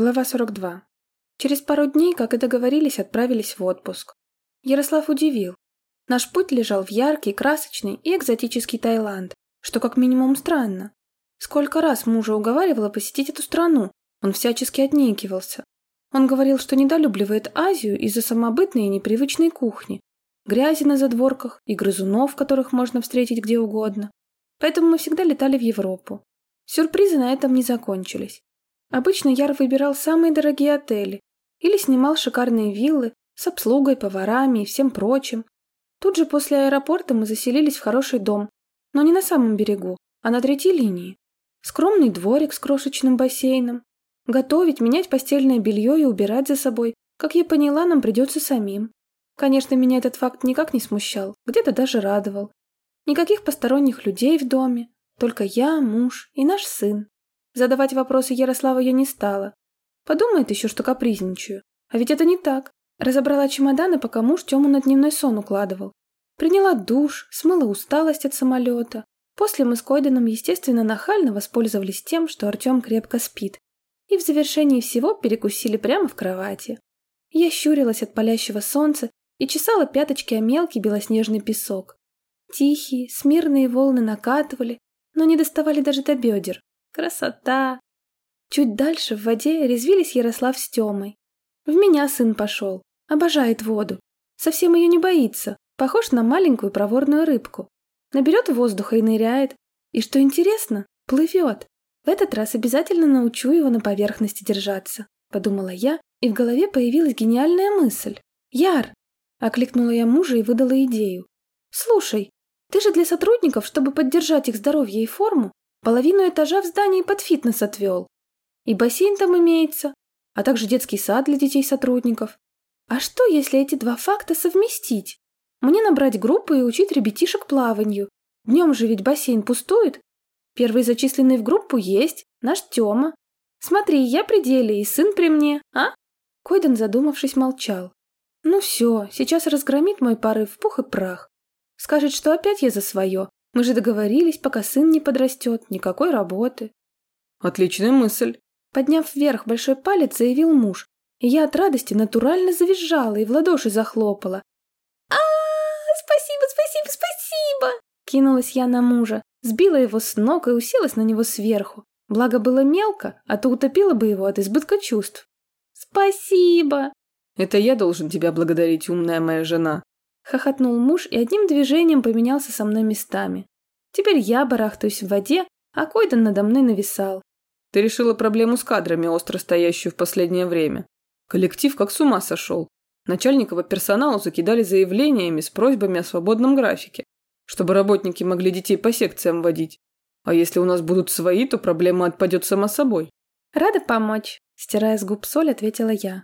Глава 42. Через пару дней, как и договорились, отправились в отпуск. Ярослав удивил. Наш путь лежал в яркий, красочный и экзотический Таиланд, что как минимум странно. Сколько раз мужа уговаривала посетить эту страну, он всячески отнекивался. Он говорил, что недолюбливает Азию из-за самобытной и непривычной кухни, грязи на задворках и грызунов, которых можно встретить где угодно. Поэтому мы всегда летали в Европу. Сюрпризы на этом не закончились. Обычно Яр выбирал самые дорогие отели или снимал шикарные виллы с обслугой, поварами и всем прочим. Тут же после аэропорта мы заселились в хороший дом, но не на самом берегу, а на третьей линии. Скромный дворик с крошечным бассейном. Готовить, менять постельное белье и убирать за собой, как я поняла, нам придется самим. Конечно, меня этот факт никак не смущал, где-то даже радовал. Никаких посторонних людей в доме, только я, муж и наш сын. Задавать вопросы Ярослава я не стала. Подумает еще, что капризничаю. А ведь это не так. Разобрала чемоданы, пока муж Тему на дневной сон укладывал. Приняла душ, смыла усталость от самолета. После мы с Койденом, естественно, нахально воспользовались тем, что Артем крепко спит. И в завершении всего перекусили прямо в кровати. Я щурилась от палящего солнца и чесала пяточки о мелкий белоснежный песок. Тихие, смирные волны накатывали, но не доставали даже до бедер. Красота! Чуть дальше в воде резвились Ярослав с Тёмой. В меня сын пошел. Обожает воду. Совсем ее не боится. Похож на маленькую проворную рыбку. Наберет воздуха и ныряет. И что интересно, плывет. В этот раз обязательно научу его на поверхности держаться, подумала я, и в голове появилась гениальная мысль. Яр! Окликнула я мужа и выдала идею. Слушай, ты же для сотрудников, чтобы поддержать их здоровье и форму, Половину этажа в здании под фитнес отвел. И бассейн там имеется, а также детский сад для детей сотрудников. А что, если эти два факта совместить? Мне набрать группу и учить ребятишек плаванию. Днем же ведь бассейн пустует. Первый зачисленный в группу есть, наш Тёма. Смотри, я при деле, и сын при мне, а? Койден, задумавшись, молчал. Ну все, сейчас разгромит мой порыв в пух и прах. Скажет, что опять я за свое, мы же договорились, пока сын не подрастет, никакой работы. Отличная мысль. Подняв вверх большой палец, заявил муж. И я от радости натурально завизжала и в ладоши захлопала. а, Спасибо, спасибо, спасибо! Кинулась я на мужа, сбила его с ног и уселась на него сверху. Благо было мелко, а то утопила бы его от избытка чувств. Спасибо! Это я должен тебя благодарить, умная моя жена. Хохотнул муж и одним движением поменялся со мной местами. Теперь я барахтаюсь в воде, а Койден надо мной нависал. Ты решила проблему с кадрами, остро стоящую в последнее время. Коллектив как с ума сошел. Начальникова персоналу закидали заявлениями с просьбами о свободном графике, чтобы работники могли детей по секциям водить. А если у нас будут свои, то проблема отпадет сама собой. Рада помочь, стирая с губ соль, ответила я.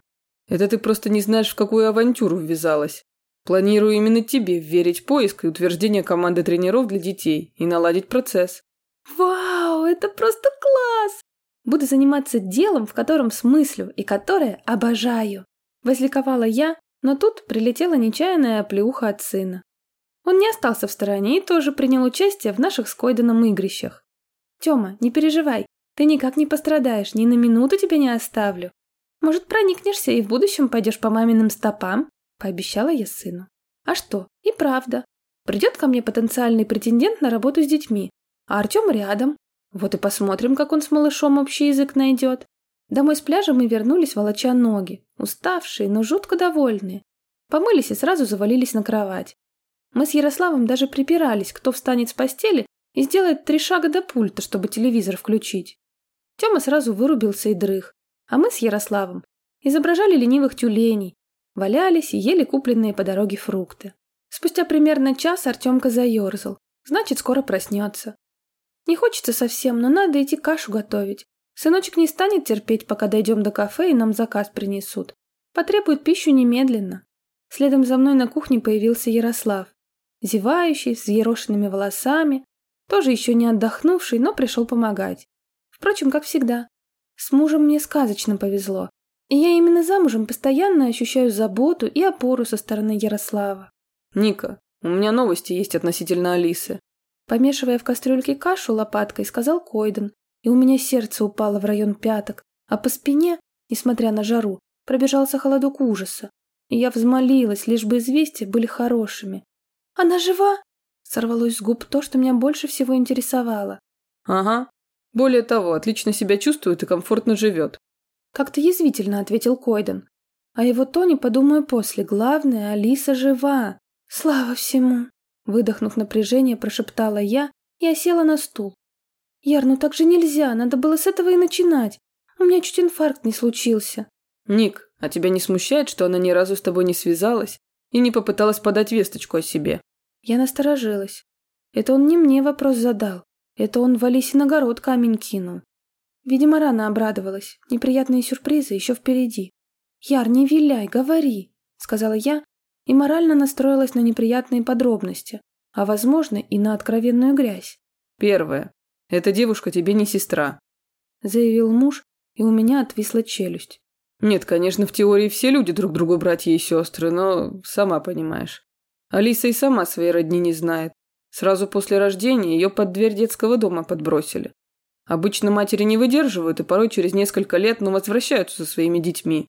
Это ты просто не знаешь, в какую авантюру ввязалась. Планирую именно тебе верить поиск и утверждение команды тренеров для детей и наладить процесс. Вау, это просто класс! Буду заниматься делом, в котором смыслю и которое обожаю. Возликовала я, но тут прилетела нечаянная оплеуха от сына. Он не остался в стороне и тоже принял участие в наших с Койденом игрищах. Тёма, не переживай, ты никак не пострадаешь, ни на минуту тебя не оставлю. Может, проникнешься и в будущем пойдешь по маминым стопам? Пообещала я сыну. А что, и правда. Придет ко мне потенциальный претендент на работу с детьми, а Артем рядом. Вот и посмотрим, как он с малышом общий язык найдет. Домой с пляжа мы вернулись, волоча ноги, уставшие, но жутко довольные. Помылись и сразу завалились на кровать. Мы с Ярославом даже припирались, кто встанет с постели и сделает три шага до пульта, чтобы телевизор включить. Тёма сразу вырубился и дрых, а мы с Ярославом изображали ленивых тюленей, Валялись и ели купленные по дороге фрукты. Спустя примерно час Артемка заерзал. Значит, скоро проснется. Не хочется совсем, но надо идти кашу готовить. Сыночек не станет терпеть, пока дойдем до кафе и нам заказ принесут. Потребует пищу немедленно. Следом за мной на кухне появился Ярослав. Зевающий, с ерошенными волосами, тоже еще не отдохнувший, но пришел помогать. Впрочем, как всегда. С мужем мне сказочно повезло. И я именно замужем постоянно ощущаю заботу и опору со стороны Ярослава. «Ника, у меня новости есть относительно Алисы». Помешивая в кастрюльке кашу лопаткой, сказал Койден, и у меня сердце упало в район пяток, а по спине несмотря на жару, пробежался холодок ужаса, и я взмолилась, лишь бы известия были хорошими. «Она жива?» Сорвалось с губ то, что меня больше всего интересовало. «Ага. Более того, отлично себя чувствует и комфортно живет». Как-то язвительно ответил Койден. А его тоне подумаю после. Главное, Алиса жива. Слава всему. Выдохнув напряжение, прошептала я и осела на стул. Яр, ну так же нельзя, надо было с этого и начинать. У меня чуть инфаркт не случился. Ник, а тебя не смущает, что она ни разу с тобой не связалась и не попыталась подать весточку о себе? Я насторожилась. Это он не мне вопрос задал. Это он в Алисин огород камень кинул. Видимо, рано обрадовалась. Неприятные сюрпризы еще впереди. «Яр, не виляй, говори», — сказала я и морально настроилась на неприятные подробности, а, возможно, и на откровенную грязь. «Первое. Эта девушка тебе не сестра», — заявил муж, и у меня отвисла челюсть. «Нет, конечно, в теории все люди друг другу братья и сестры, но сама понимаешь. Алиса и сама своей родни не знает. Сразу после рождения ее под дверь детского дома подбросили. Обычно матери не выдерживают и порой через несколько лет, но возвращаются со своими детьми.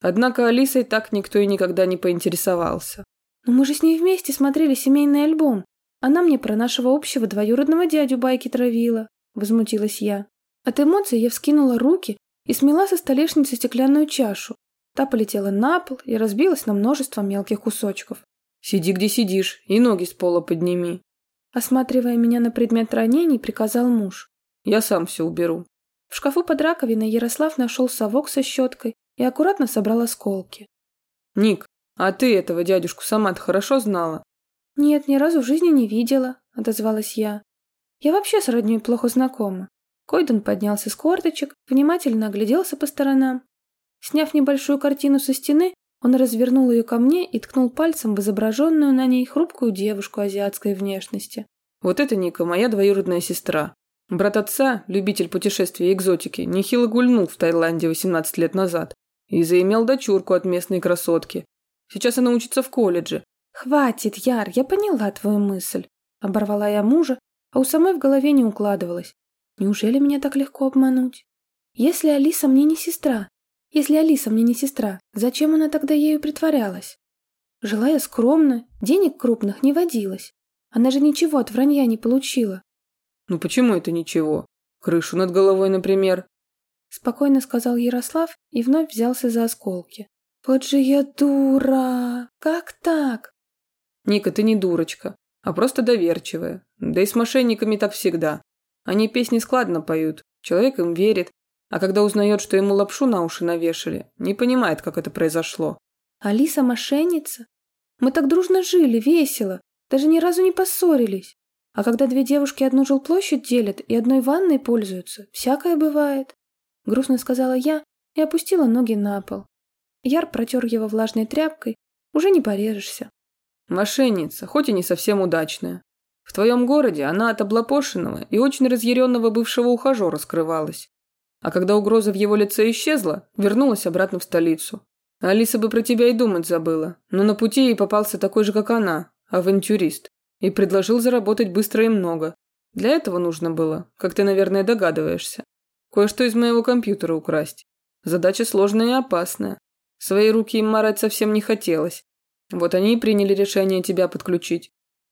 Однако Алисой так никто и никогда не поинтересовался. «Но мы же с ней вместе смотрели семейный альбом. Она мне про нашего общего двоюродного дядю байки травила», – возмутилась я. От эмоций я вскинула руки и смела со столешницы стеклянную чашу. Та полетела на пол и разбилась на множество мелких кусочков. «Сиди, где сидишь, и ноги с пола подними». Осматривая меня на предмет ранений, приказал муж. «Я сам все уберу». В шкафу под раковиной Ярослав нашел совок со щеткой и аккуратно собрал осколки. «Ник, а ты этого дядюшку сама-то хорошо знала?» «Нет, ни разу в жизни не видела», — отозвалась я. «Я вообще с роднёй плохо знакома». Койден поднялся с корточек, внимательно огляделся по сторонам. Сняв небольшую картину со стены, он развернул ее ко мне и ткнул пальцем в изображенную на ней хрупкую девушку азиатской внешности. «Вот это, Ника, моя двоюродная сестра. Брат отца, любитель путешествий и экзотики, нехило гульнул в Таиланде 18 лет назад. И заимел дочурку от местной красотки. Сейчас она учится в колледже. «Хватит, Яр, я поняла твою мысль», — оборвала я мужа, а у самой в голове не укладывалось. Неужели меня так легко обмануть? Если Алиса мне не сестра, если Алиса мне не сестра, зачем она тогда ею притворялась? Жила я скромно, денег крупных не водилось. Она же ничего от вранья не получила. Ну почему это ничего? Крышу над головой, например. Спокойно сказал Ярослав и вновь взялся за осколки. Вот же я дура! Как так? Ника, ты не дурочка, а просто доверчивая. Да и с мошенниками так всегда. Они песни складно поют, человек им верит, а когда узнает, что ему лапшу на уши навешали, не понимает, как это произошло. Алиса мошенница? Мы так дружно жили, весело, даже ни разу не поссорились. А когда две девушки одну жилплощадь делят и одной ванной пользуются, всякое бывает. Грустно сказала я и опустила ноги на пол. Яр протер его влажной тряпкой. Уже не порежешься. Мошенница, хоть и не совсем удачная. В твоем городе она от облапошенного и очень разъяренного бывшего ухажера скрывалась. А когда угроза в его лице исчезла, вернулась обратно в столицу. Алиса бы про тебя и думать забыла, но на пути ей попался такой же, как она, авантюрист, и предложил заработать быстро и много. Для этого нужно было, как ты, наверное, догадываешься, кое-что из моего компьютера украсть. Задача сложная и опасная. Свои руки им марать совсем не хотелось. Вот они и приняли решение тебя подключить.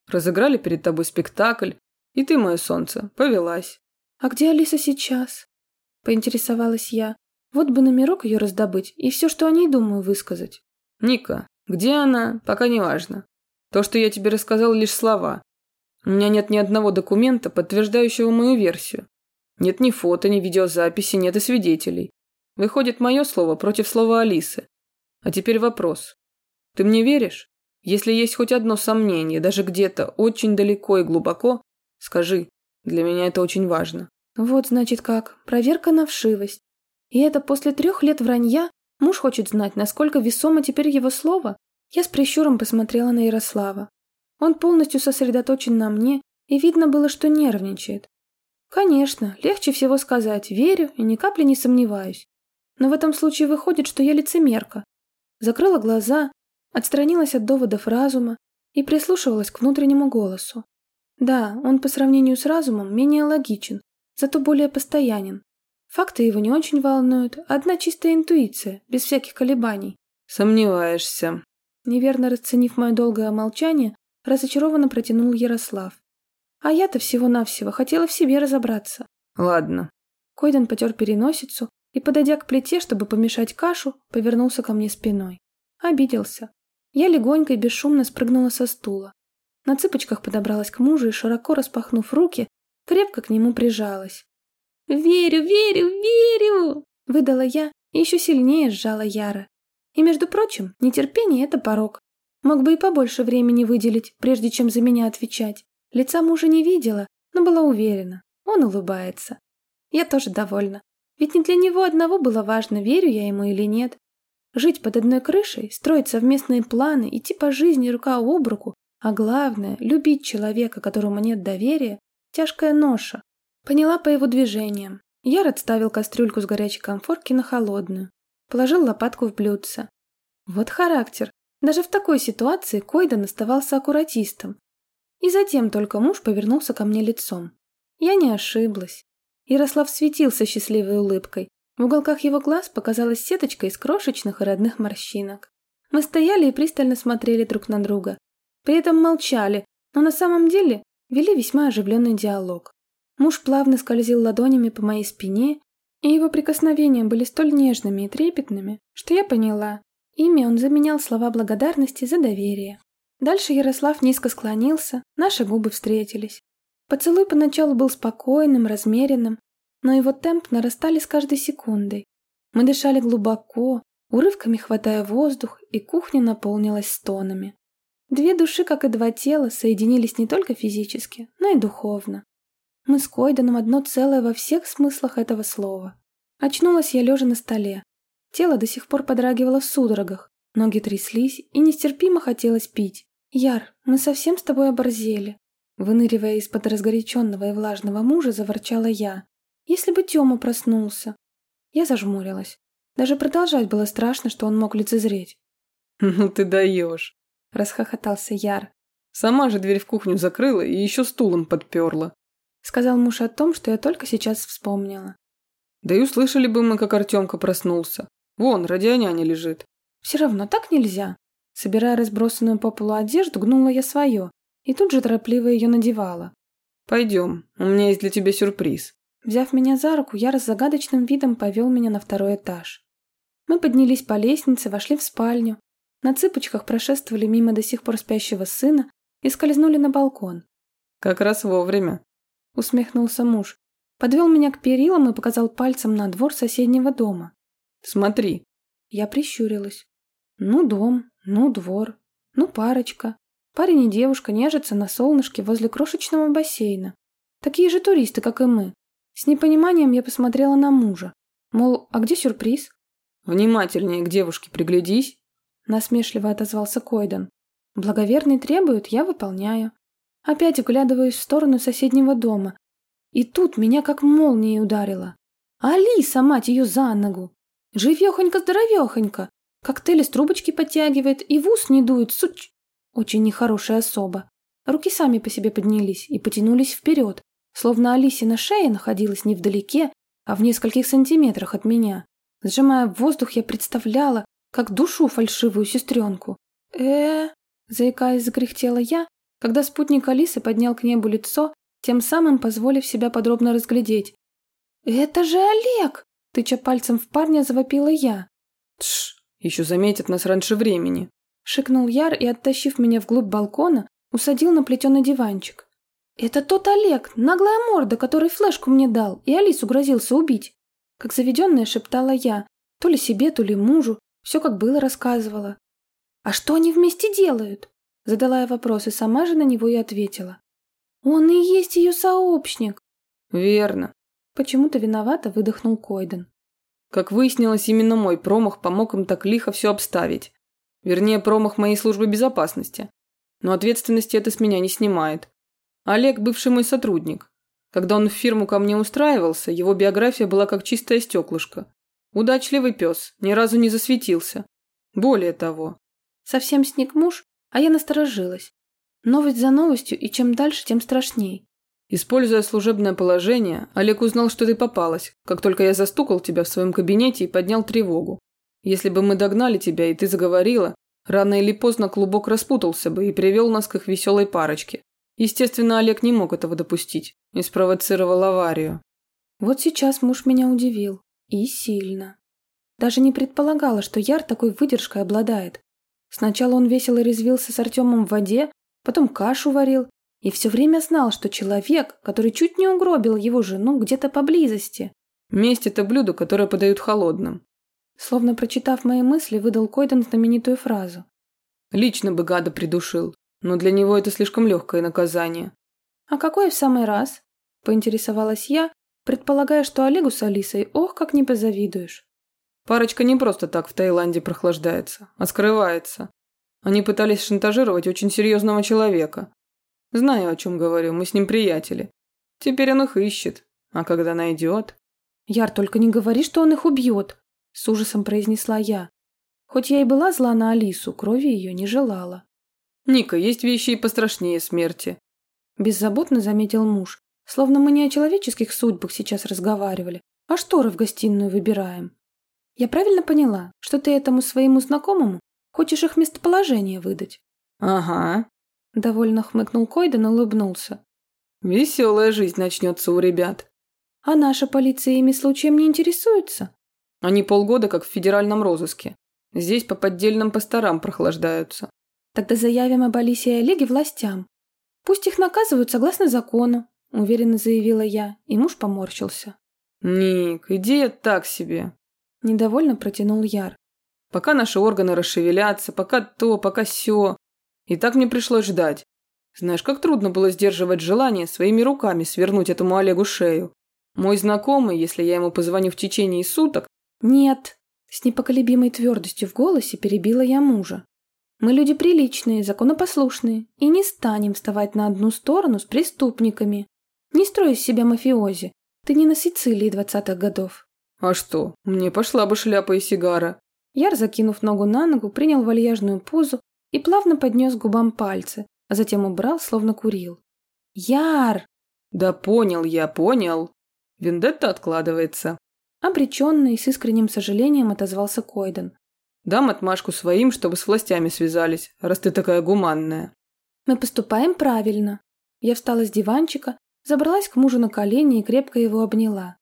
Разыграли перед тобой спектакль, и ты, мое солнце, повелась. «А где Алиса сейчас?» – поинтересовалась я. Вот бы номерок ее раздобыть и все, что о ней думаю, высказать. «Ника, где она, пока не важно. То, что я тебе рассказал, лишь слова. У меня нет ни одного документа, подтверждающего мою версию. Нет ни фото, ни видеозаписи, нет и свидетелей. Выходит мое слово против слова Алисы. А теперь вопрос. Ты мне веришь? Если есть хоть одно сомнение, даже где-то очень далеко и глубоко, скажи. Для меня это очень важно. Вот значит как. Проверка на вшивость. И это после трех лет вранья муж хочет знать, насколько весомо теперь его слово? Я с прищуром посмотрела на Ярослава. Он полностью сосредоточен на мне, и видно было, что нервничает. Конечно, легче всего сказать «верю» и ни капли не сомневаюсь. Но в этом случае выходит, что я лицемерка. Закрыла глаза, отстранилась от доводов разума и прислушивалась к внутреннему голосу. Да, он по сравнению с разумом менее логичен, зато более постоянен. Факты его не очень волнуют, одна чистая интуиция, без всяких колебаний. Сомневаешься. Неверно расценив мое долгое молчание, разочарованно протянул Ярослав. А я-то всего-навсего хотела в себе разобраться. Ладно. Койден потер переносицу и, подойдя к плите, чтобы помешать кашу, повернулся ко мне спиной. Обиделся. Я легонько и бесшумно спрыгнула со стула. На цыпочках подобралась к мужу и, широко распахнув руки, крепко к нему прижалась. «Верю, верю, верю!» – выдала я и еще сильнее сжала Яра. И, между прочим, нетерпение – это порог. Мог бы и побольше времени выделить, прежде чем за меня отвечать. Лица мужа не видела, но была уверена. Он улыбается. Я тоже довольна. Ведь не для него одного было важно, верю я ему или нет. Жить под одной крышей, строить совместные планы, идти по жизни рука об руку, а главное – любить человека, которому нет доверия – тяжкая ноша. Поняла по его движениям. Яр отставил кастрюльку с горячей конфорки на холодную. Положил лопатку в блюдце. Вот характер. Даже в такой ситуации Койдан оставался аккуратистом. И затем только муж повернулся ко мне лицом. Я не ошиблась. Ярослав светился счастливой улыбкой. В уголках его глаз показалась сеточка из крошечных и родных морщинок. Мы стояли и пристально смотрели друг на друга. При этом молчали, но на самом деле вели весьма оживленный диалог. Муж плавно скользил ладонями по моей спине, и его прикосновения были столь нежными и трепетными, что я поняла. Ими он заменял слова благодарности за доверие. Дальше Ярослав низко склонился, наши губы встретились. Поцелуй поначалу был спокойным, размеренным, но его темп нарастали с каждой секундой. Мы дышали глубоко, урывками хватая воздух, и кухня наполнилась стонами. Две души, как и два тела, соединились не только физически, но и духовно. Мы с Койденом одно целое во всех смыслах этого слова. Очнулась я лежа на столе. Тело до сих пор подрагивало в судорогах, ноги тряслись и нестерпимо хотелось пить. «Яр, мы совсем с тобой оборзели», Выныривая из-под разгоряченного и влажного мужа, заворчала я. «Если бы Тёма проснулся!» Я зажмурилась. Даже продолжать было страшно, что он мог лицезреть. «Ну ты даешь!» – расхохотался Яр. «Сама же дверь в кухню закрыла и еще стулом подперла сказал муж о том, что я только сейчас вспомнила. Да и услышали бы мы, как Артемка проснулся. Вон, радионяня лежит. Все равно так нельзя. Собирая разбросанную по полу одежду, гнула я свое и тут же торопливо ее надевала. Пойдем, у меня есть для тебя сюрприз. Взяв меня за руку, я с загадочным видом повел меня на второй этаж. Мы поднялись по лестнице, вошли в спальню, на цыпочках прошествовали мимо до сих пор спящего сына и скользнули на балкон. Как раз вовремя усмехнулся муж. Подвел меня к перилам и показал пальцем на двор соседнего дома. Смотри. Я прищурилась. Ну, дом, ну, двор, ну, парочка. Парень и девушка нежатся на солнышке возле крошечного бассейна. Такие же туристы, как и мы. С непониманием я посмотрела на мужа. Мол, а где сюрприз? Внимательнее к девушке приглядись. Насмешливо отозвался Койден. Благоверный требует, я выполняю. Опять оглядываюсь в сторону соседнего дома. И тут меня как молнией ударило. Алиса, мать ее, за ногу! Живехонько-здоровехонько! Коктейли с трубочки подтягивает и в ус не дует, суч... Очень нехорошая особа. Руки сами по себе поднялись и потянулись вперед, словно Алисе на шее находилась не вдалеке, а в нескольких сантиметрах от меня. Сжимая воздух, я представляла, как душу фальшивую сестренку. э заикаясь, закряхтела я когда спутник Алисы поднял к небу лицо, тем самым позволив себя подробно разглядеть. «Это же Олег!» – тыча пальцем в парня, завопила я. «Тш, еще заметят нас раньше времени!» – шикнул Яр и, оттащив меня вглубь балкона, усадил на плетеный диванчик. «Это тот Олег, наглая морда, который флешку мне дал, и Алису грозился убить!» Как заведенная шептала я, то ли себе, то ли мужу, все как было рассказывала. «А что они вместе делают?» Задала я вопрос и сама же на него и ответила. «Он и есть ее сообщник!» «Верно!» Почему-то виновато выдохнул Койден. Как выяснилось, именно мой промах помог им так лихо все обставить. Вернее, промах моей службы безопасности. Но ответственности это с меня не снимает. Олег – бывший мой сотрудник. Когда он в фирму ко мне устраивался, его биография была как чистое стеклышко. Удачливый пес, ни разу не засветился. Более того. Совсем сник муж а я насторожилась. Новость за новостью, и чем дальше, тем страшней. Используя служебное положение, Олег узнал, что ты попалась, как только я застукал тебя в своем кабинете и поднял тревогу. Если бы мы догнали тебя и ты заговорила, рано или поздно клубок распутался бы и привел нас к их веселой парочке. Естественно, Олег не мог этого допустить и спровоцировал аварию. Вот сейчас муж меня удивил. И сильно. Даже не предполагала, что Яр такой выдержкой обладает. Сначала он весело резвился с Артемом в воде, потом кашу варил, и все время знал, что человек, который чуть не угробил его жену, где-то поблизости. Месть – это блюдо, которое подают холодным. Словно прочитав мои мысли, выдал Койден знаменитую фразу. Лично бы гада придушил, но для него это слишком легкое наказание. «А какое в самый раз?» – поинтересовалась я, предполагая, что Олегу с Алисой ох, как не позавидуешь. Парочка не просто так в Таиланде прохлаждается, а скрывается. Они пытались шантажировать очень серьезного человека. Знаю, о чем говорю, мы с ним приятели. Теперь он их ищет, а когда найдет... Яр, только не говори, что он их убьет, с ужасом произнесла я. Хоть я и была зла на Алису, крови ее не желала. Ника, есть вещи и пострашнее смерти. Беззаботно заметил муж, словно мы не о человеческих судьбах сейчас разговаривали, а шторы в гостиную выбираем. Я правильно поняла, что ты этому своему знакомому хочешь их местоположение выдать? Ага. Довольно хмыкнул Койден и улыбнулся. Веселая жизнь начнется у ребят. А наша полиция ими случаем не интересуется? Они полгода как в федеральном розыске. Здесь по поддельным посторам прохлаждаются. Тогда заявим об Алисе и Олеге властям. Пусть их наказывают согласно закону, уверенно заявила я, и муж поморщился. Ник, идея так себе. Недовольно протянул Яр. Пока наши органы расшевелятся, пока то, пока сё. И так мне пришлось ждать. Знаешь, как трудно было сдерживать желание своими руками свернуть этому Олегу шею. Мой знакомый, если я ему позвоню в течение суток... Нет, с непоколебимой твердостью в голосе перебила я мужа. Мы люди приличные, законопослушные, и не станем вставать на одну сторону с преступниками. Не строй из себя мафиози. Ты не на Сицилии двадцатых годов. А что, мне пошла бы шляпа и сигара. Яр, закинув ногу на ногу, принял вальяжную позу и плавно поднес к губам пальцы, а затем убрал, словно курил. «Яр!» «Да понял я, понял. Вендетта откладывается». Обреченно и с искренним сожалением отозвался Койден. «Дам отмашку своим, чтобы с властями связались, раз ты такая гуманная». «Мы поступаем правильно». Я встала с диванчика, забралась к мужу на колени и крепко его обняла.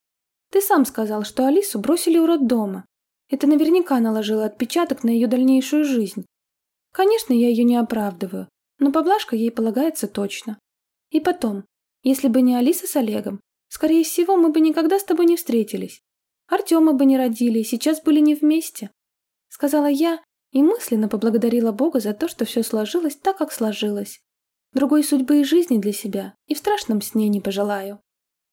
«Ты сам сказал, что Алису бросили у роддома. Это наверняка наложило отпечаток на ее дальнейшую жизнь. Конечно, я ее не оправдываю, но поблажка ей полагается точно. И потом, если бы не Алиса с Олегом, скорее всего, мы бы никогда с тобой не встретились. Артема бы не родили, и сейчас были не вместе. Сказала я и мысленно поблагодарила Бога за то, что все сложилось так, как сложилось. Другой судьбы и жизни для себя и в страшном сне не пожелаю.